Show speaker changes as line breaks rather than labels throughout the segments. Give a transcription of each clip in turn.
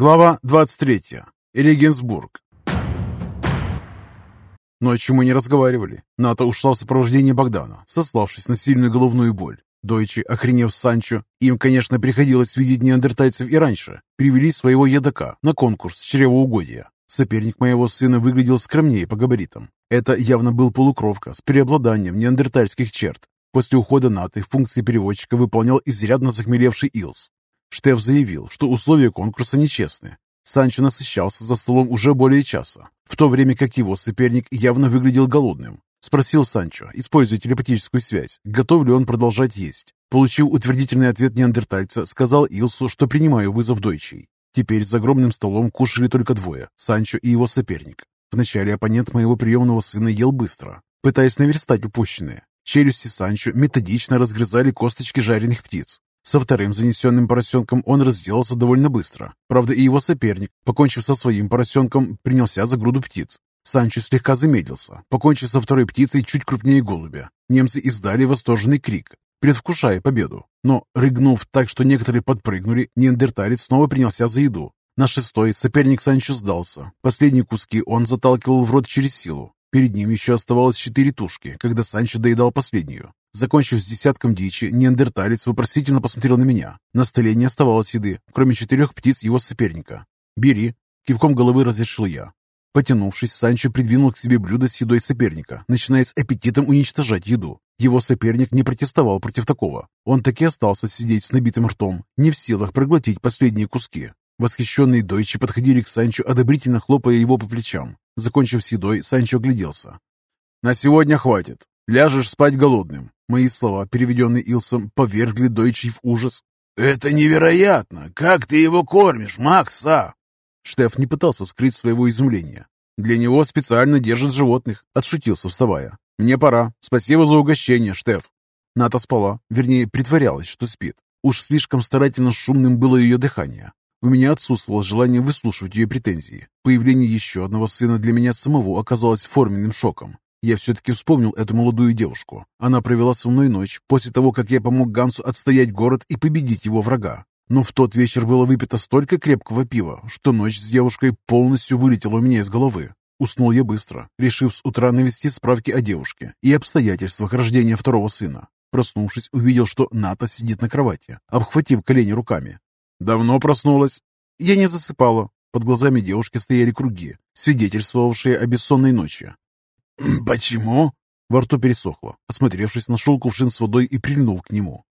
Глава 23. Регенсбург. Ночью мы не разговаривали. Ната ушла в сопровождении Богдана, сославшись на сильную головную боль. Дойчи, охренев Санчо, им, конечно, приходилось видеть неандертальцев и раньше, привели своего едока на конкурс чревоугодия. Соперник моего сына выглядел скромнее по габаритам. Это явно был полукровка с преобладанием неандертальских черт. После ухода Наты функции переводчика выполнял изрядно захмелевший Илс. Штеф заявил, что условия конкурса нечестны. Санчо насыщался за столом уже более часа, в то время как его соперник явно выглядел голодным. Спросил Санчо, используя телепатическую связь, готов ли он продолжать есть. Получив утвердительный ответ неандертальца, сказал Илсу, что принимаю вызов дойчей. Теперь за огромным столом кушали только двое, Санчо и его соперник. Вначале оппонент моего приемного сына ел быстро, пытаясь наверстать упущенное. Челюсти Санчо методично разгрызали косточки жареных птиц. Со вторым занесенным поросенком он разделался довольно быстро. Правда, и его соперник, покончив со своим поросенком, принялся за груду птиц. Санчо слегка замедлился, покончив со второй птицей чуть крупнее голубя. Немцы издали восторженный крик, предвкушая победу. Но, рыгнув так, что некоторые подпрыгнули, неандерталец снова принялся за еду. На шестой соперник Санчо сдался. Последние куски он заталкивал в рот через силу. Перед ним еще оставалось четыре тушки, когда Санчо доедал последнюю. Закончив с десятком дичи, неандерталец вопросительно посмотрел на меня. На столе не оставалось еды, кроме четырех птиц его соперника. «Бери!» — кивком головы разрешил я. Потянувшись, Санчо придвинул к себе блюдо с едой соперника, начиная с аппетитом уничтожать еду. Его соперник не протестовал против такого. Он таки остался сидеть с набитым ртом, не в силах проглотить последние куски. Восхищенные дойчи подходили к Санчо, одобрительно хлопая его по плечам. Закончив с едой, Санчо огляделся. «На сегодня хватит. Ляжешь спать голодным. Мои слова, переведенные Илсом, повергли Дойчи в ужас. «Это невероятно! Как ты его кормишь, Макса?» Штеф не пытался скрыть своего изумления. «Для него специально держат животных», — отшутился, вставая. «Мне пора. Спасибо за угощение, Штеф». Ната спала, вернее, притворялась, что спит. Уж слишком старательно шумным было ее дыхание. У меня отсутствовало желание выслушивать ее претензии. Появление еще одного сына для меня самого оказалось форменным шоком. Я все-таки вспомнил эту молодую девушку. Она провела со мной ночь после того, как я помог Гансу отстоять город и победить его врага. Но в тот вечер было выпито столько крепкого пива, что ночь с девушкой полностью вылетела у меня из головы. Уснул я быстро, решив с утра навести справки о девушке и обстоятельствах рождения второго сына. Проснувшись, увидел, что Ната сидит на кровати, обхватив колени руками. «Давно проснулась?» Я не засыпала. Под глазами девушки стояли круги, свидетельствовавшие о бессонной ночи.
«Почему?»
Во рту пересохло. Осмотревшись, нашел кувшин с водой и прильнул к нему.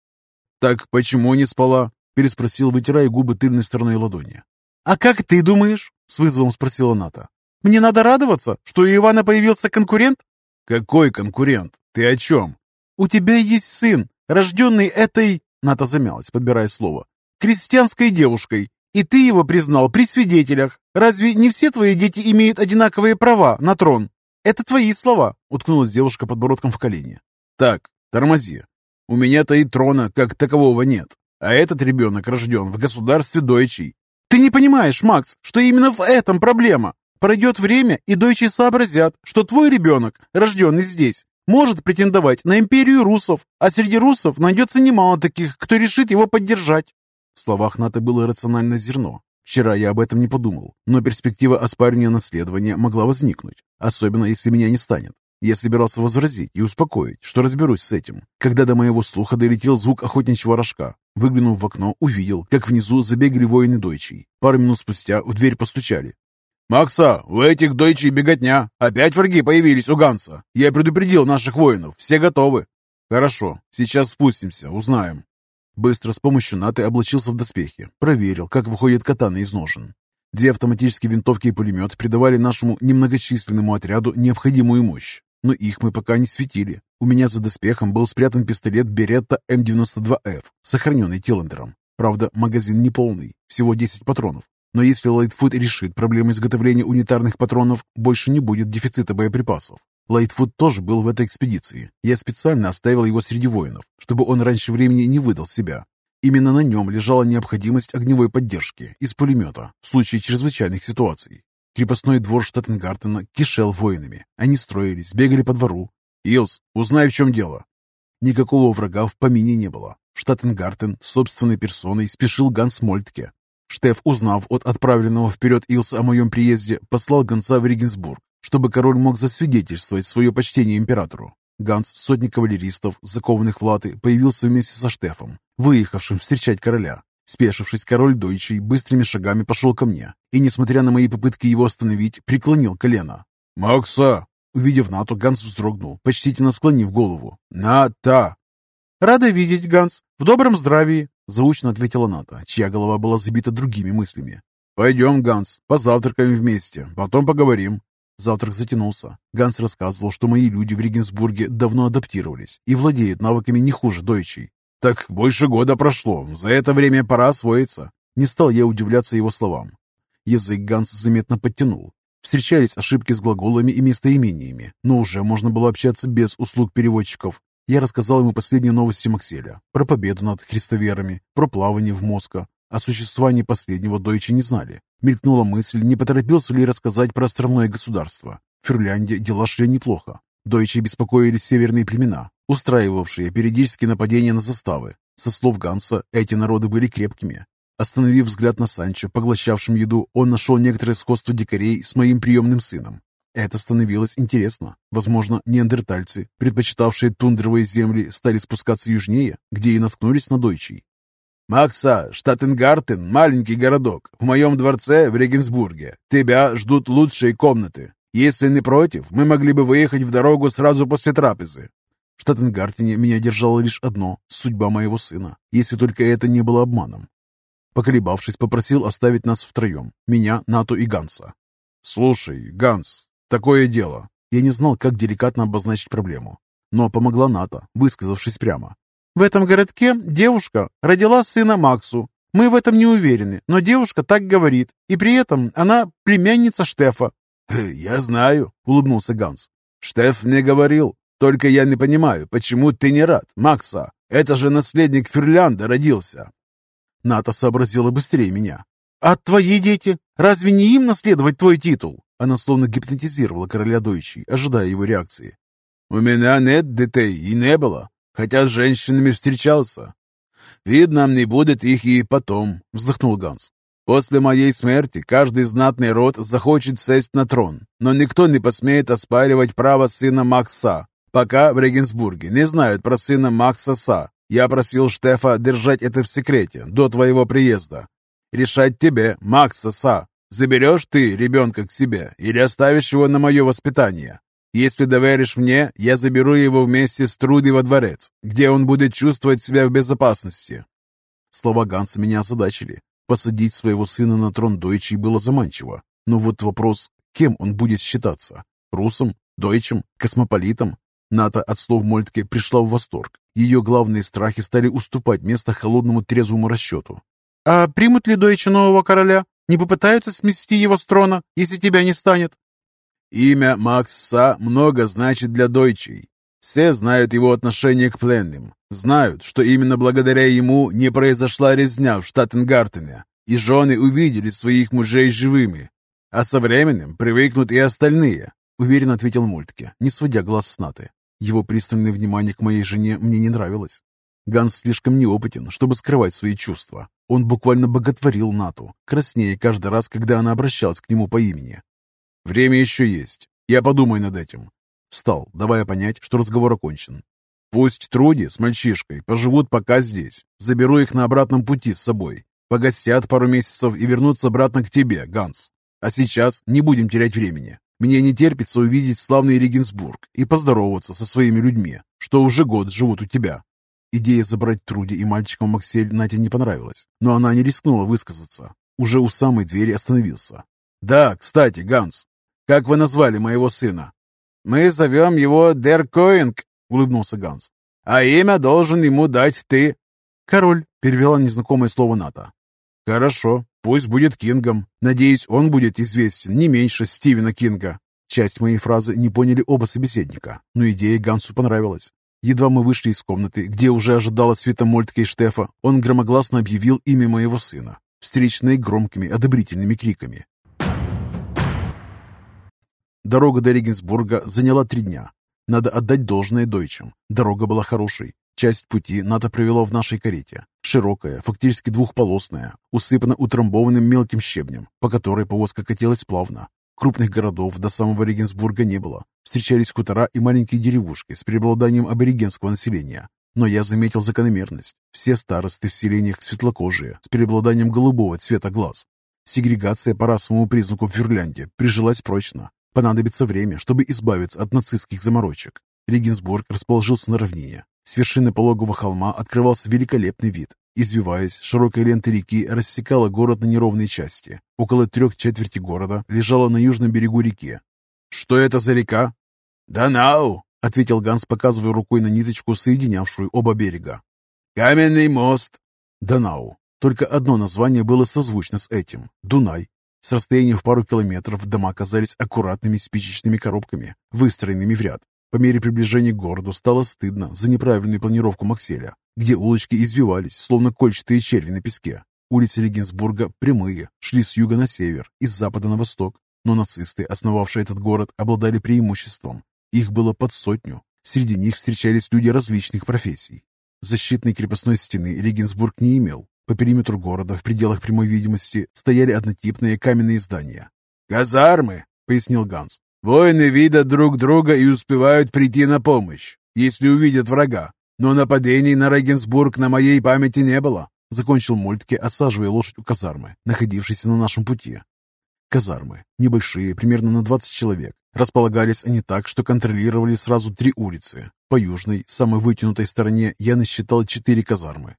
«Так почему не спала?» Переспросил, вытирая губы тыльной стороной ладони.
«А как ты думаешь?» С вызовом спросила Ната. «Мне надо радоваться, что у Ивана появился конкурент?»
«Какой конкурент? Ты о чем?»
«У тебя есть сын, рожденный этой...» Ната замялась, подбирая слово. «Крестьянской девушкой. И ты его признал при свидетелях. Разве не все твои дети имеют одинаковые права на трон?» «Это твои слова», — уткнулась девушка подбородком в колени.
«Так, тормози. У меня-то и трона как такового нет. А этот ребенок рожден в государстве Дойчий».
«Ты не понимаешь, Макс, что именно в этом проблема. Пройдет время, и Дойчи сообразят, что твой ребенок, рожденный здесь, может претендовать на империю русов, а среди русов найдется немало таких, кто решит его поддержать».
В словах Ната было рациональное зерно, Вчера я об этом не подумал, но перспектива оспаривания наследования могла возникнуть, особенно если меня не станет. Я собирался возразить и успокоить, что разберусь с этим, когда до моего слуха долетел звук охотничьего рожка. Выглянув в окно, увидел, как внизу забегали воины дойчей. Пару минут спустя в дверь постучали.
«Макса, у этих дойчей беготня. Опять враги появились у Ганса. Я предупредил наших воинов, все готовы».
«Хорошо, сейчас спустимся, узнаем». Быстро с помощью наты облачился в доспехи, проверил, как выходит катана из ножен. Две автоматические винтовки и пулемет придавали нашему немногочисленному отряду необходимую мощь, но их мы пока не светили. У меня за доспехом был спрятан пистолет Беретта М92Ф, сохраненный Тиллендером. Правда, магазин не полный, всего 10 патронов. Но если Лайтфуд решит проблему изготовления унитарных патронов, больше не будет дефицита боеприпасов. Лайтфуд тоже был в этой экспедиции. Я специально оставил его среди воинов, чтобы он раньше времени не выдал себя. Именно на нем лежала необходимость огневой поддержки из пулемета в случае чрезвычайных ситуаций. Крепостной двор Штаттенгартена кишел воинами. Они строились, бегали по двору. «Илс, узнай, в чем дело!» Никакого врага в помине не было. В Штаттенгартен собственной персоной спешил Ганс Мольтке. Штеф, узнав от отправленного вперед Илса о моем приезде, послал гонца в Регенсбург, чтобы король мог засвидетельствовать свое почтение императору. Ганс, сотни кавалеристов, закованных в латы, появился вместе со Штефом, выехавшим встречать короля. Спешившись, король Дойчий быстрыми шагами пошел ко мне и, несмотря на мои попытки его остановить, преклонил колено.
«Макса!»
Увидев Нату, Ганс вздрогнул, почтительно склонив голову.
«Ната!»
«Рада видеть, Ганс. В добром здравии!»
Заучно ответила Ната, чья голова была забита другими мыслями.
«Пойдем, Ганс, позавтракаем вместе, потом поговорим».
Завтрак затянулся. Ганс рассказывал, что мои люди в Регенсбурге давно адаптировались и владеют навыками не хуже дойчей.
«Так больше года прошло. За это время пора освоиться».
Не стал я удивляться его словам. Язык Ганс заметно подтянул. Встречались ошибки с глаголами и местоимениями, но уже можно было общаться без услуг переводчиков. Я рассказал ему последние новости Макселя, про победу над христоверами, про плавание в Москва. О существовании последнего дойчи не знали. Мелькнула мысль, не поторопился ли рассказать про островное государство. В Ферлянде дела шли неплохо. Дойчи беспокоили северные племена, устраивавшие периодические нападения на заставы. Со слов Ганса, эти народы были крепкими. Остановив взгляд на Санчо, поглощавшим еду, он нашел некоторое сходство дикарей с моим приемным сыном. Это становилось интересно. Возможно, неандертальцы, предпочитавшие тундровые земли, стали спускаться южнее, где и наткнулись на дойчий.
«Макса, Штаттенгартен – маленький городок. В моем дворце в Регенсбурге. Тебя ждут лучшие комнаты. Если не против, мы могли бы выехать в дорогу сразу после трапезы».
В Штаттенгартене меня держало лишь одно – судьба моего сына, если только это не было обманом. Поколебавшись, попросил оставить нас втроем, меня, Нату и Ганса.
«Слушай, Ганс, Такое дело.
Я не знал, как деликатно обозначить проблему. Но помогла Ната, высказавшись прямо.
В этом городке девушка родила сына Максу. Мы в этом не уверены, но девушка так говорит. И при этом она племянница Штефа.
«Я знаю», — улыбнулся Ганс. «Штеф мне говорил. Только я не понимаю, почему ты не рад, Макса? Это же наследник Ферлянда родился».
Ната сообразила быстрее меня.
«А твои дети? Разве не им наследовать твой титул?»
Она словно гипнотизировала короля Дойчи, ожидая его реакции.
«У меня нет детей и не было, хотя с женщинами встречался. Видно, не будет их и потом», — вздохнул Ганс. «После моей смерти каждый знатный род захочет сесть на трон, но никто не посмеет оспаривать право сына Макса, пока в Регенсбурге не знают про сына Макса Са. Я просил Штефа держать это в секрете до твоего приезда. Решать тебе, Макса Са, Заберешь ты ребенка к себе или оставишь его на мое воспитание? Если доверишь мне, я заберу его вместе с Трудой во дворец, где он будет чувствовать себя в безопасности».
Слова Ганса меня озадачили. Посадить своего сына на трон Дойчи было заманчиво. Но вот вопрос, кем он будет считаться? Русом? Дойчем? Космополитом? Ната от слов Мольтке пришла в восторг. Ее главные страхи стали уступать место холодному трезвому расчету.
«А примут ли Дойче нового короля?» Не попытаются смести его с трона, если тебя не станет?»
«Имя Макса много значит для дойчей. Все знают его отношение к пленным, знают, что именно благодаря ему не произошла резня в Штаттенгартене, и жены увидели своих мужей живыми. А со временем привыкнут и остальные», — уверенно ответил Мультке, не сводя глаз с Наты. Его пристальное внимание к моей жене мне не нравилось. Ганс слишком неопытен, чтобы скрывать свои чувства. Он буквально боготворил Нату, краснее каждый раз, когда она обращалась к нему по имени. «Время еще есть. Я подумаю над этим».
Встал, давая понять, что разговор окончен.
«Пусть Труди с мальчишкой поживут пока здесь. Заберу их на обратном пути с собой. Погостят пару месяцев и вернутся обратно к тебе, Ганс. А сейчас не будем терять времени. Мне не терпится увидеть славный Регенсбург и поздороваться со своими людьми, что уже год живут у тебя.
Идея забрать Труди и мальчика Максель Нате не понравилась, но она не рискнула высказаться. Уже у самой двери остановился.
«Да, кстати, Ганс, как вы назвали моего сына?»
«Мы зовем его Дер Коинг», —
улыбнулся Ганс. «А имя должен ему дать ты».
«Король», — перевела незнакомое слово Ната.
«Хорошо, пусть будет Кингом. Надеюсь, он будет известен не меньше Стивена Кинга».
Часть моей фразы не поняли оба собеседника, но идея Гансу понравилась. Едва мы вышли из комнаты, где уже ожидала Света Мольтка и Штефа, он громогласно объявил имя моего сына, встреченное громкими одобрительными криками. Дорога до Регенсбурга заняла три дня. Надо отдать должное дойчам. Дорога была хорошей. Часть пути НАТО провела в нашей карете. Широкая, фактически двухполосная, усыпана утрамбованным мелким щебнем, по которой повозка катилась плавно. Крупных городов до самого Регенсбурга не было. Встречались хутора и маленькие деревушки с преобладанием аборигенского населения. Но я заметил закономерность. Все старосты в селениях светлокожие, с преобладанием голубого цвета глаз. Сегрегация по расовому признаку в Финляндии прижилась прочно. Понадобится время, чтобы избавиться от нацистских заморочек. Регенсбург расположился на равнине, с вершины пологого холма открывался великолепный вид. Извиваясь, широкая лента реки рассекала город на неровные части. Около трех четверти города лежала на южном берегу реки. «Что это за река?»
«Данау», —
ответил Ганс, показывая рукой на ниточку, соединявшую оба берега.
«Каменный мост».
Данау. Только одно название было созвучно с этим – Дунай. С расстояния в пару километров дома казались аккуратными спичечными коробками, выстроенными в ряд. По мере приближения к городу стало стыдно за неправильную планировку Макселя, где улочки извивались, словно кольчатые черви на песке. Улицы Регенсбурга прямые, шли с юга на север и с запада на восток. Но нацисты, основавшие этот город, обладали преимуществом. Их было под сотню. Среди них встречались люди различных профессий. Защитной крепостной стены Регенсбург не имел. По периметру города в пределах прямой видимости стояли однотипные каменные здания.
«Казармы», — пояснил Ганс. Воины видят друг друга и успевают прийти на помощь, если увидят врага. Но нападений на Регенсбург на моей памяти не было. Закончил Мольтке, осаживая лошадь у казармы, находившейся на нашем пути. Казармы, небольшие, примерно на 20 человек. Располагались они так, что контролировали сразу три улицы. По южной, самой вытянутой стороне, я насчитал четыре казармы.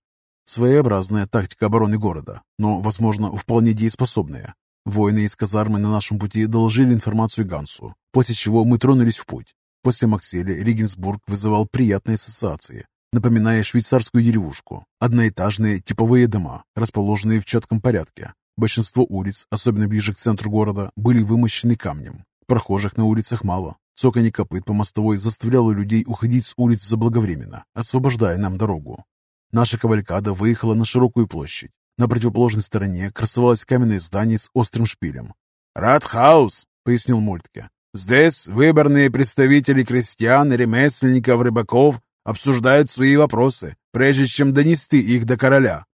Своеобразная тактика обороны города, но, возможно, вполне дееспособная. Воины из казармы на нашем пути доложили информацию Гансу, после чего мы тронулись в путь. После Макселя Регенсбург вызывал приятные ассоциации, напоминая швейцарскую деревушку. Одноэтажные типовые дома, расположенные в четком порядке. Большинство улиц, особенно ближе к центру города, были вымощены камнем. Прохожих на улицах мало. Цоканье копыт по мостовой заставляло людей уходить с улиц заблаговременно, освобождая нам дорогу. Наша кавалькада выехала на широкую площадь, на противоположной стороне красовалось каменное здание с острым шпилем. «Радхаус», — пояснил Мультке. «Здесь выборные представители крестьян, ремесленников, рыбаков обсуждают свои вопросы, прежде чем донести их до короля».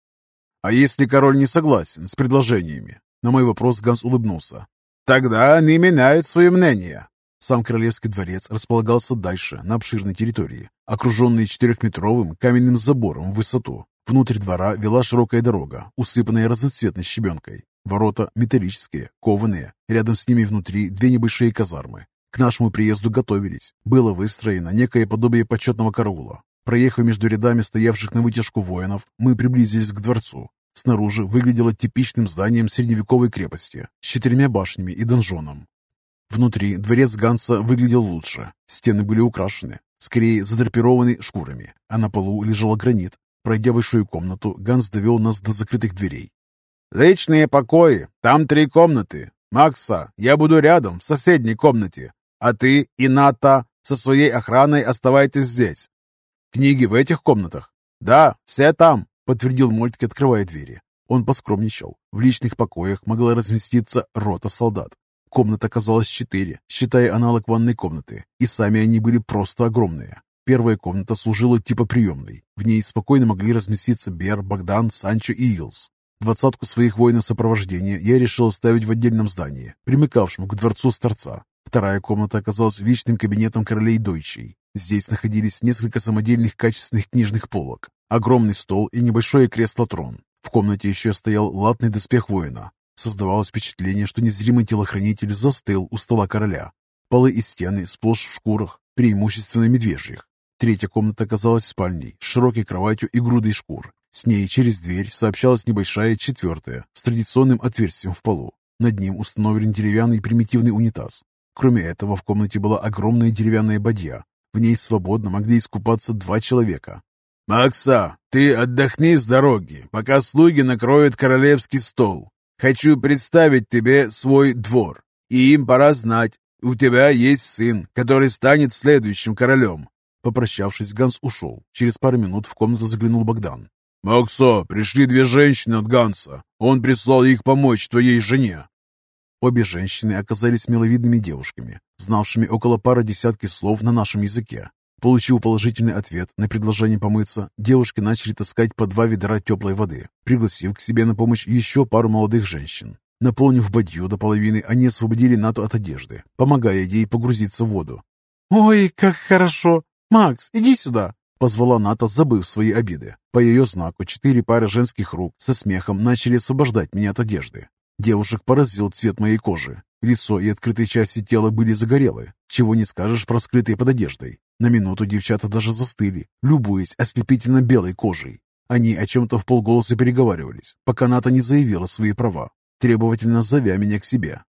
«А если король не согласен с предложениями?» На мой вопрос Ганс улыбнулся.
«Тогда они меняют свое мнение».
Сам королевский дворец располагался дальше, на обширной территории, окруженный четырехметровым каменным забором в высоту. Внутрь двора вела широкая дорога, усыпанная разноцветной щебенкой. Ворота металлические, кованые. Рядом с ними внутри две небольшие казармы. К нашему приезду готовились. Было выстроено некое подобие почетного караула. Проехав между рядами стоявших на вытяжку воинов, мы приблизились к дворцу. Снаружи выглядело типичным зданием средневековой крепости с четырьмя башнями и донжоном. Внутри дворец Ганса выглядел лучше. Стены были украшены, скорее задрапированы шкурами, а на полу лежал гранит, Пройдя большую комнату, Ганс довел нас до закрытых дверей.
«Личные покои. Там три комнаты. Макса, я буду рядом, в соседней комнате. А ты и Ната со своей охраной оставайтесь здесь».
«Книги в этих комнатах?»
«Да, все там», —
подтвердил Мольтке, открывая двери. Он поскромничал. В личных покоях могла разместиться рота солдат. Комнат оказалось четыре, считая аналог ванной комнаты, и сами они были просто огромные. Первая комната служила типа приемной. В ней спокойно могли разместиться Бер, Богдан, Санчо и Илс. Двадцатку своих воинов сопровождения я решил оставить в отдельном здании, примыкавшем к дворцу старца. Вторая комната оказалась личным кабинетом королей Дойчей. Здесь находились несколько самодельных качественных книжных полок, огромный стол и небольшое кресло-трон. В комнате еще стоял латный доспех воина. Создавалось впечатление, что незримый телохранитель застыл у стола короля. Полы и стены сплошь в шкурах, преимущественно медвежьих. Третья комната оказалась спальней, с широкой кроватью и грудой шкур. С ней через дверь сообщалась небольшая четвертая, с традиционным отверстием в полу. Над ним установлен деревянный примитивный унитаз. Кроме этого, в комнате была огромная деревянная бадья. В ней свободно могли искупаться два человека.
«Макса, ты отдохни с дороги, пока слуги накроют королевский стол. Хочу представить тебе свой двор, и им пора знать, у тебя есть сын, который станет следующим королем.
Попрощавшись, Ганс ушел. Через пару минут в комнату заглянул Богдан.
«Максо, пришли две женщины от Ганса. Он прислал их помочь твоей жене».
Обе женщины оказались миловидными девушками, знавшими около пары десятки слов на нашем языке. Получив положительный ответ на предложение помыться, девушки начали таскать по два ведра теплой воды, пригласив к себе на помощь еще пару молодых женщин. Наполнив бадью до половины, они освободили Нату от одежды, помогая ей погрузиться в воду.
«Ой, как хорошо! Макс, иди сюда!»
Позвала Ната, забыв свои обиды. По ее знаку четыре пары женских рук со смехом начали освобождать меня от одежды. Девушек поразил цвет моей кожи. Лицо и открытые части тела были загорелы, чего не скажешь про скрытые под одеждой. На минуту девчата даже застыли, любуясь ослепительно белой кожей. Они о чем-то в полголоса переговаривались, пока Ната не заявила свои права, требовательно зовя меня к себе.